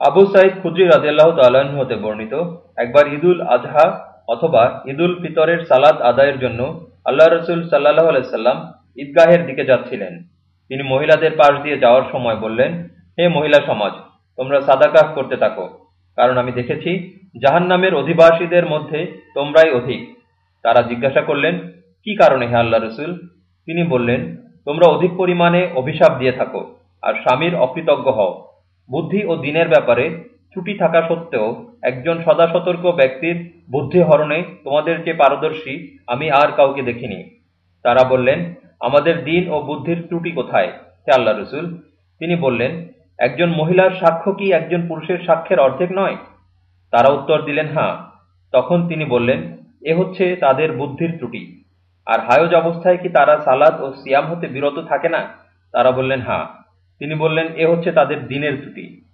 আবু সাইদ খুদ্রি রাজিয়াল্লাহ তাল্লাহ্ন হতে বর্ণিত, একবার ঈদুল আজহা অথবা ঈদুল ফিতরের সালাত আদায়ের জন্য আল্লাহ রসুল সাল্লাহ আলাইসাল্লাম ঈদগাহের দিকে যাচ্ছিলেন। তিনি মহিলাদের পাশ দিয়ে যাওয়ার সময় বললেন, হে মহিলা সমাজ, তোমরা সাদাকাহ করতে থাকো, কারণ আমি দেখেছি জাহান্নামের অধিবাসীদের মধ্যে তোমরাই অধিক। তারা জিজ্ঞাসা করলেন, কি কারণে হে আল্লাহ রসুল? তিনি বললেন, তোমরা অধিক পরিমাণে অভিশাপ দিয়ে থাকো, আর স্বামীর অকৃতজ্ঞ হও। বুদ্ধি ও দিনের ব্যাপারে ছুটি থাকা সত্ত্বেও একজন সদা সতর্ক ব্যক্তির বুদ্ধি হরণে তোমাদের যে পারদর্শী, আমি আর কাউকে দেখিনি। তারা বললেন, আমাদের দিন ও বুদ্ধির ত্রুটি কোথায়? হে আল্লাহ রসুল, তিনি বললেন, একজন মহিলার সাক্ষ্য কি একজন পুরুষের সাক্ষ্যের অর্ধেক নয়? তারা উত্তর দিলেন হ্যাঁ। তখন তিনি বললেন, এ হচ্ছে তাদের বুদ্ধির ত্রুটি। আর হায়জ অবস্থায় কি তারা সালাদ ও সিয়াম হতে বিরত থাকে না? তারা বললেন হ্যাঁ। তিনি বললেন এ হচ্ছে তাদের দিনের ত্রুটি।